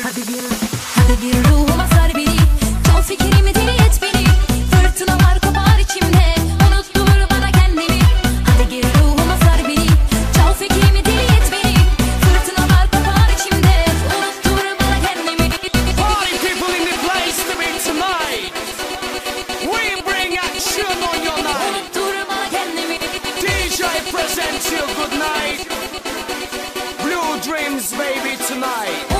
Hadi bir ruhuma sar beni. Çal fikrimi deli et beni. Fırtınalar kopar içimde. Unuttur bana kendimi. Hadi gir ruhuma sar beni. Çal fikrimi deli et beni. Fırtınalar kopar içimde. Unuttur bana kendimi. Party people in the place to be tonight. We bring action on your night. Unuttur bana kendimi. DJ presents you good night. Blue dreams, baby, tonight.